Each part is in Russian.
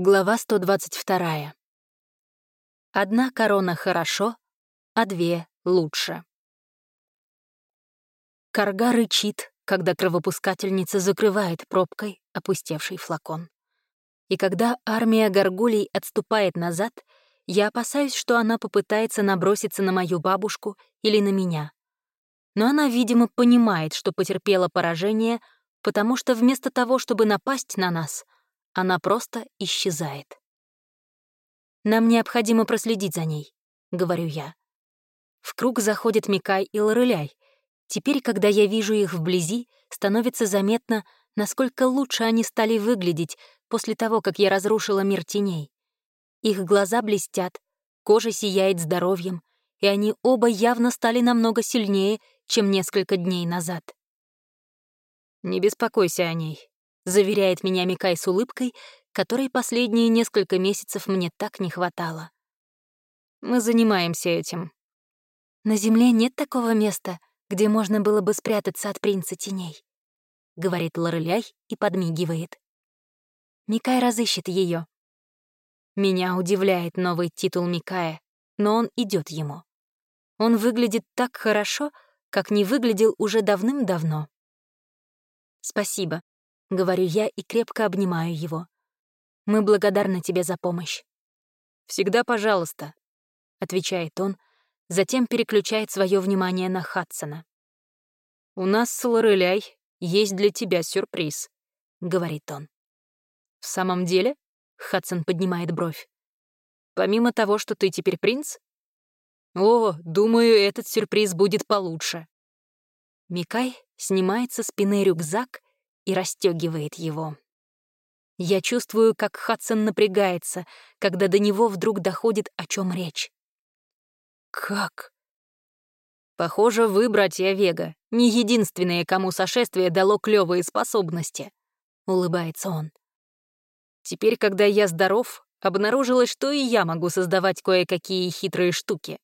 Глава 122. Одна корона хорошо, а две лучше. Карга рычит, когда кровопускательница закрывает пробкой опустевший флакон. И когда армия горгулей отступает назад, я опасаюсь, что она попытается наброситься на мою бабушку или на меня. Но она, видимо, понимает, что потерпела поражение, потому что вместо того, чтобы напасть на нас — она просто исчезает. «Нам необходимо проследить за ней», — говорю я. В круг заходят Микай и Лореляй. Теперь, когда я вижу их вблизи, становится заметно, насколько лучше они стали выглядеть после того, как я разрушила мир теней. Их глаза блестят, кожа сияет здоровьем, и они оба явно стали намного сильнее, чем несколько дней назад. «Не беспокойся о ней», заверяет меня Микай с улыбкой, которой последние несколько месяцев мне так не хватало. Мы занимаемся этим. На Земле нет такого места, где можно было бы спрятаться от принца теней, говорит Лореляй и подмигивает. Микай разыщет ее. Меня удивляет новый титул Микая, но он идет ему. Он выглядит так хорошо, как не выглядел уже давным-давно. Спасибо, — говорю я и крепко обнимаю его. «Мы благодарны тебе за помощь». «Всегда пожалуйста», — отвечает он, затем переключает свое внимание на Хадсона. «У нас с Лореляй есть для тебя сюрприз», — говорит он. «В самом деле?» — Хадсон поднимает бровь. «Помимо того, что ты теперь принц?» «О, думаю, этот сюрприз будет получше». Микай снимает со спины рюкзак и расстегивает его. Я чувствую, как Хадсон напрягается, когда до него вдруг доходит, о чем речь. «Как?» «Похоже, вы, братья Вега, не единственные, кому сошествие дало клёвые способности», — улыбается он. «Теперь, когда я здоров, обнаружилось, что и я могу создавать кое-какие хитрые штуки.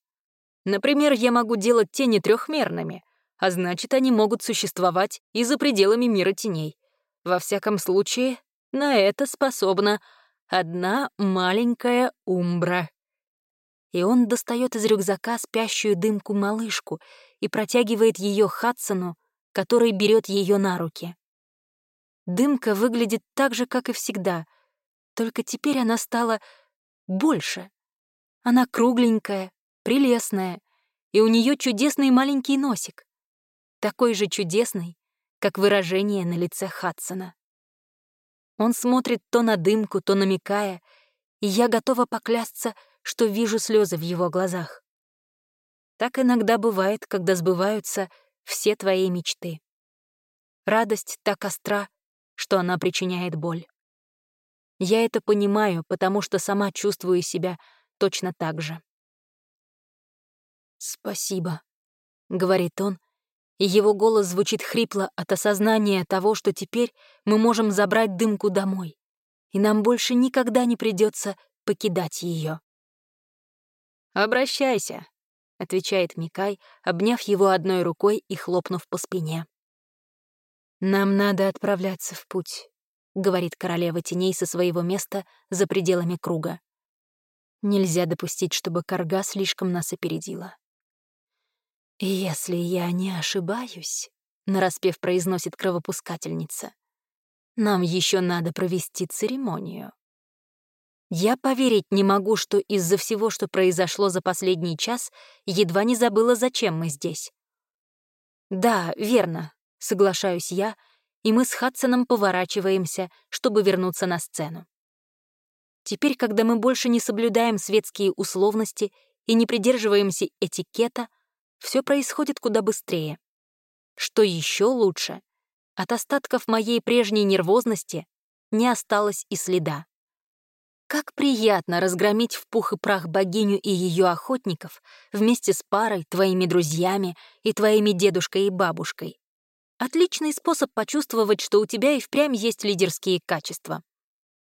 Например, я могу делать тени трехмерными, а значит, они могут существовать и за пределами мира теней. Во всяком случае, на это способна одна маленькая умбра. И он достает из рюкзака спящую дымку-малышку и протягивает ее Хадсону, который берет ее на руки. Дымка выглядит так же, как и всегда, только теперь она стала больше. Она кругленькая, прелестная, и у нее чудесный маленький носик такой же чудесный, как выражение на лице Хадсона. Он смотрит то на дымку, то намекая, и я готова поклясться, что вижу слезы в его глазах. Так иногда бывает, когда сбываются все твои мечты. Радость так остра, что она причиняет боль. Я это понимаю, потому что сама чувствую себя точно так же. «Спасибо», — говорит он, и его голос звучит хрипло от осознания того, что теперь мы можем забрать дымку домой, и нам больше никогда не придется покидать ее. «Обращайся», — отвечает Микай, обняв его одной рукой и хлопнув по спине. «Нам надо отправляться в путь», — говорит королева теней со своего места за пределами круга. «Нельзя допустить, чтобы Карга слишком нас опередила». «Если я не ошибаюсь», — нараспев произносит кровопускательница, «нам еще надо провести церемонию». Я поверить не могу, что из-за всего, что произошло за последний час, едва не забыла, зачем мы здесь. «Да, верно», — соглашаюсь я, и мы с Хадсоном поворачиваемся, чтобы вернуться на сцену. Теперь, когда мы больше не соблюдаем светские условности и не придерживаемся этикета, все происходит куда быстрее. Что еще лучше, от остатков моей прежней нервозности не осталось и следа. Как приятно разгромить в пух и прах богиню и ее охотников вместе с парой, твоими друзьями и твоими дедушкой и бабушкой. Отличный способ почувствовать, что у тебя и впрямь есть лидерские качества.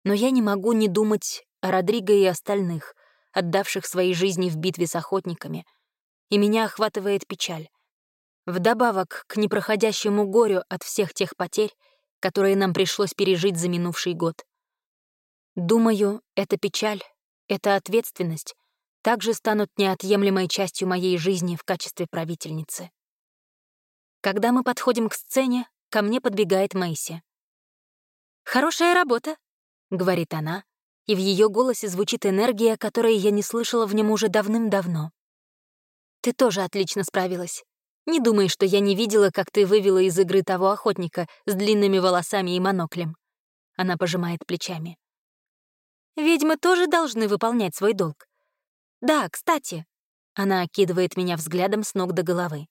Но я не могу не думать о Родриго и остальных, отдавших свои жизни в битве с охотниками, и меня охватывает печаль. Вдобавок к непроходящему горю от всех тех потерь, которые нам пришлось пережить за минувший год. Думаю, эта печаль, эта ответственность также станут неотъемлемой частью моей жизни в качестве правительницы. Когда мы подходим к сцене, ко мне подбегает Мэйси. «Хорошая работа», — говорит она, и в ее голосе звучит энергия, которой я не слышала в нем уже давным-давно. «Ты тоже отлично справилась. Не думай, что я не видела, как ты вывела из игры того охотника с длинными волосами и моноклем». Она пожимает плечами. Ведьмы тоже должны выполнять свой долг. Да, кстати, она окидывает меня взглядом с ног до головы.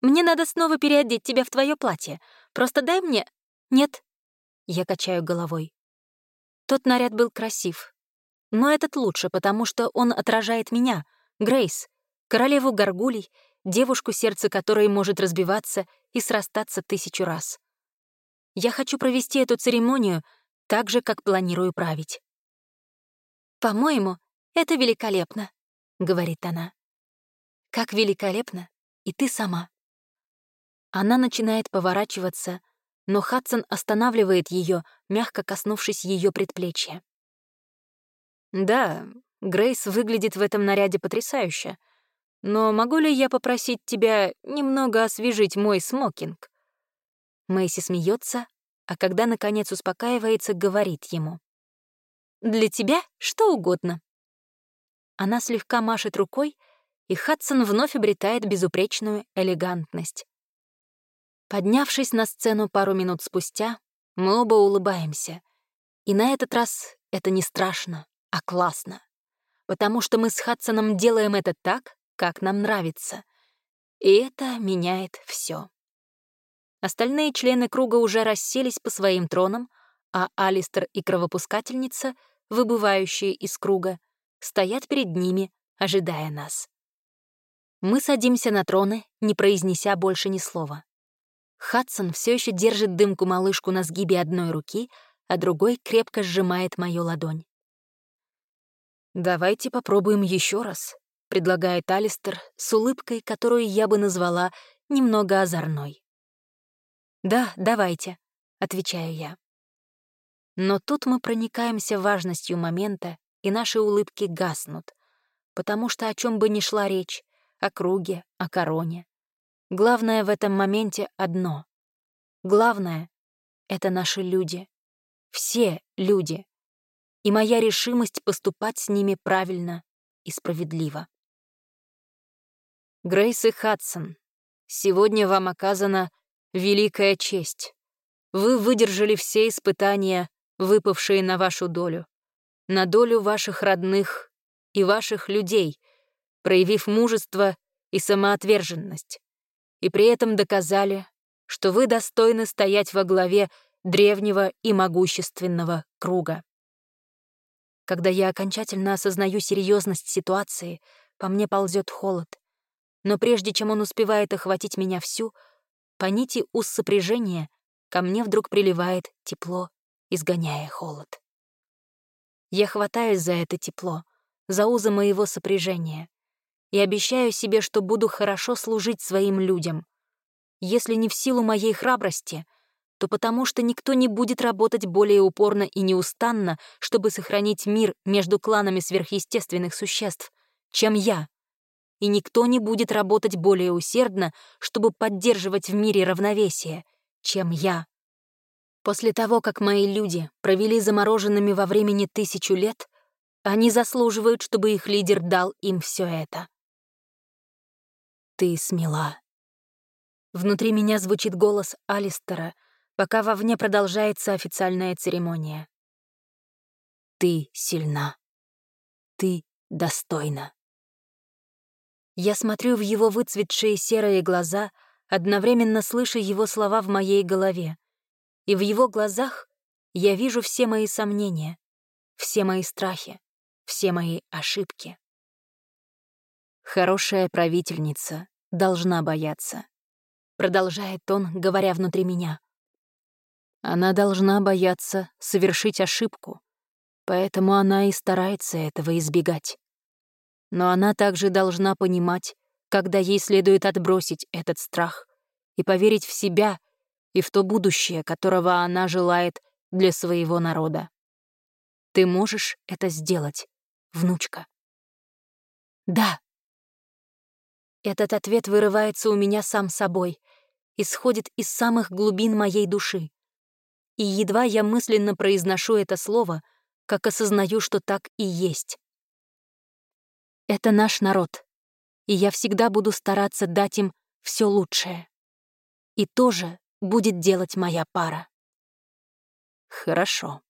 Мне надо снова переодеть тебя в твое платье. Просто дай мне... Нет. Я качаю головой. Тот наряд был красив. Но этот лучше, потому что он отражает меня, Грейс, королеву горгулей, девушку, сердце которой может разбиваться и срастаться тысячу раз. Я хочу провести эту церемонию так же, как планирую править. «По-моему, это великолепно», — говорит она. «Как великолепно и ты сама». Она начинает поворачиваться, но Хадсон останавливает ее, мягко коснувшись ее предплечья. «Да, Грейс выглядит в этом наряде потрясающе. Но могу ли я попросить тебя немного освежить мой смокинг?» Мэйси смеется, а когда, наконец, успокаивается, говорит ему. Для тебя что угодно». Она слегка машет рукой, и Хадсон вновь обретает безупречную элегантность. Поднявшись на сцену пару минут спустя, мы оба улыбаемся. И на этот раз это не страшно, а классно. Потому что мы с Хадсоном делаем это так, как нам нравится. И это меняет все. Остальные члены круга уже расселись по своим тронам, а Алистер и кровопускательница выбывающие из круга, стоят перед ними, ожидая нас. Мы садимся на троны, не произнеся больше ни слова. Хадсон все еще держит дымку-малышку на сгибе одной руки, а другой крепко сжимает мою ладонь. «Давайте попробуем еще раз», — предлагает Алистер с улыбкой, которую я бы назвала немного озорной. «Да, давайте», — отвечаю я. Но тут мы проникаемся важностью момента, и наши улыбки гаснут, потому что о чем бы ни шла речь, о круге, о короне. Главное в этом моменте одно. Главное — это наши люди. Все люди. И моя решимость поступать с ними правильно и справедливо. Грейс и Хадсон, сегодня вам оказана великая честь. Вы выдержали все испытания выпавшие на вашу долю, на долю ваших родных и ваших людей, проявив мужество и самоотверженность, и при этом доказали, что вы достойны стоять во главе древнего и могущественного круга. Когда я окончательно осознаю серьезность ситуации, по мне ползет холод. Но прежде чем он успевает охватить меня всю, по нити уз сопряжения ко мне вдруг приливает тепло изгоняя холод. Я хватаюсь за это тепло, за узы моего сопряжения, и обещаю себе, что буду хорошо служить своим людям. Если не в силу моей храбрости, то потому что никто не будет работать более упорно и неустанно, чтобы сохранить мир между кланами сверхъестественных существ, чем я. И никто не будет работать более усердно, чтобы поддерживать в мире равновесие, чем я. После того, как мои люди провели замороженными во времени тысячу лет, они заслуживают, чтобы их лидер дал им все это. Ты смела. Внутри меня звучит голос Алистера, пока вовне продолжается официальная церемония. Ты сильна. Ты достойна. Я смотрю в его выцветшие серые глаза, одновременно слыша его слова в моей голове и в его глазах я вижу все мои сомнения, все мои страхи, все мои ошибки. Хорошая правительница должна бояться, продолжает он, говоря внутри меня. Она должна бояться совершить ошибку, поэтому она и старается этого избегать. Но она также должна понимать, когда ей следует отбросить этот страх и поверить в себя и в то будущее, которого она желает для своего народа. Ты можешь это сделать, внучка. Да. Этот ответ вырывается у меня сам собой, исходит из самых глубин моей души. И едва я мысленно произношу это слово, как осознаю, что так и есть. Это наш народ, и я всегда буду стараться дать им все лучшее. И тоже будет делать моя пара. Хорошо.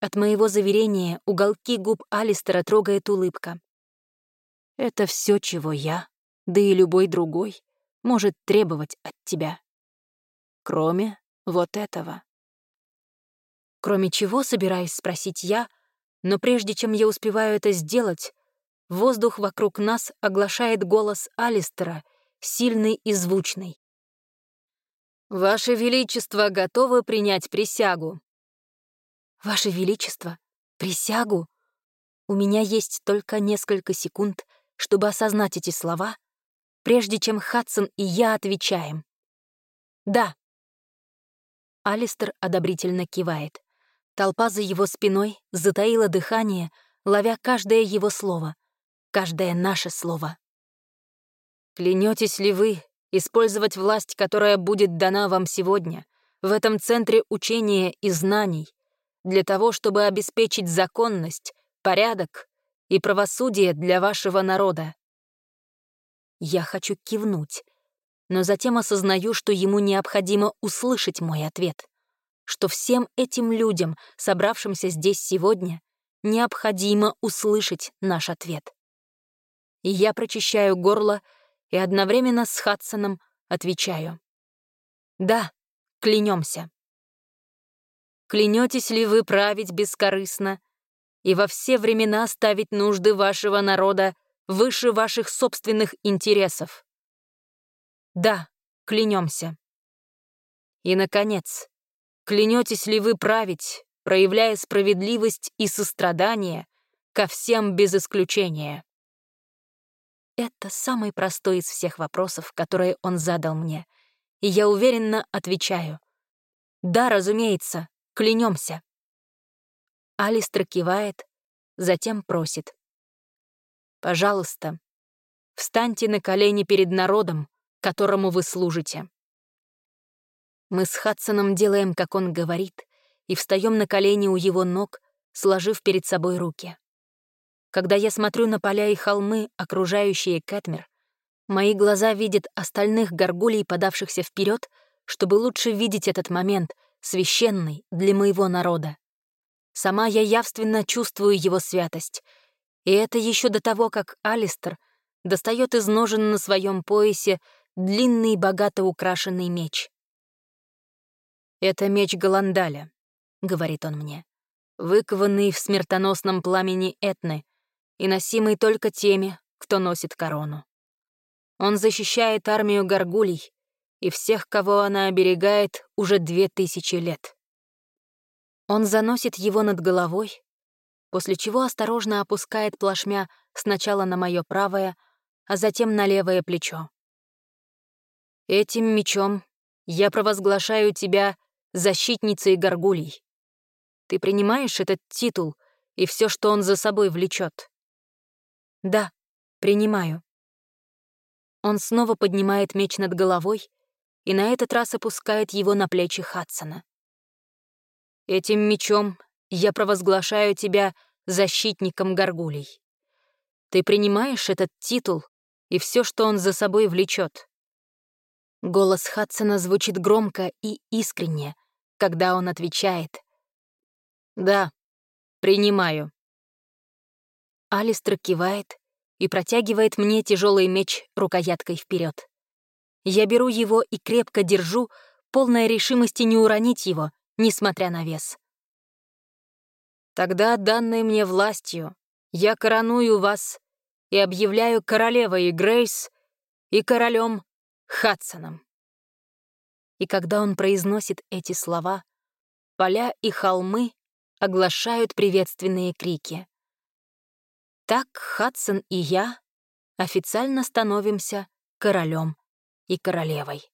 От моего заверения уголки губ Алистера трогает улыбка. Это все, чего я, да и любой другой, может требовать от тебя. Кроме вот этого. Кроме чего, собираюсь спросить я, но прежде чем я успеваю это сделать, воздух вокруг нас оглашает голос Алистера, сильный и звучный. «Ваше Величество готовы принять присягу?» «Ваше Величество, присягу?» У меня есть только несколько секунд, чтобы осознать эти слова, прежде чем Хадсон и я отвечаем. «Да». Алистер одобрительно кивает. Толпа за его спиной затаила дыхание, ловя каждое его слово, каждое наше слово. «Клянетесь ли вы использовать власть, которая будет дана вам сегодня, в этом центре учения и знаний, для того, чтобы обеспечить законность, порядок и правосудие для вашего народа. Я хочу кивнуть, но затем осознаю, что ему необходимо услышать мой ответ, что всем этим людям, собравшимся здесь сегодня, необходимо услышать наш ответ. И я прочищаю горло и одновременно с Хадсоном отвечаю. «Да, клянемся. Клянетесь ли вы править бескорыстно и во все времена ставить нужды вашего народа выше ваших собственных интересов? Да, клянемся. И, наконец, клянетесь ли вы править, проявляя справедливость и сострадание ко всем без исключения? Это самый простой из всех вопросов, которые он задал мне, и я уверенно отвечаю. Да, разумеется, клянемся. Алистер кивает, затем просит. «Пожалуйста, встаньте на колени перед народом, которому вы служите». Мы с Хадсоном делаем, как он говорит, и встаем на колени у его ног, сложив перед собой руки. Когда я смотрю на поля и холмы, окружающие Кэтмер, мои глаза видят остальных горгулей, подавшихся вперед, чтобы лучше видеть этот момент, священный для моего народа. Сама я явственно чувствую его святость, и это еще до того, как Алистер достает из ножен на своем поясе длинный, богато украшенный меч. «Это меч Голандаля», — говорит он мне, выкованный в смертоносном пламени Этны, и носимый только теми, кто носит корону. Он защищает армию горгулей и всех, кого она оберегает уже две тысячи лет. Он заносит его над головой, после чего осторожно опускает плашмя сначала на мое правое, а затем на левое плечо. «Этим мечом я провозглашаю тебя защитницей горгулей. Ты принимаешь этот титул и все, что он за собой влечет. «Да, принимаю». Он снова поднимает меч над головой и на этот раз опускает его на плечи Хадсона. «Этим мечом я провозглашаю тебя защитником горгулей. Ты принимаешь этот титул и все, что он за собой влечет. Голос Хадсона звучит громко и искренне, когда он отвечает. «Да, принимаю». Алистер кивает и протягивает мне тяжелый меч рукояткой вперед. Я беру его и крепко держу, полная решимости не уронить его, несмотря на вес. Тогда, данной мне властью, я короную вас и объявляю королевой Грейс и королем Хадсоном. И когда он произносит эти слова, поля и холмы оглашают приветственные крики. Так Хадсон и я официально становимся королем и королевой.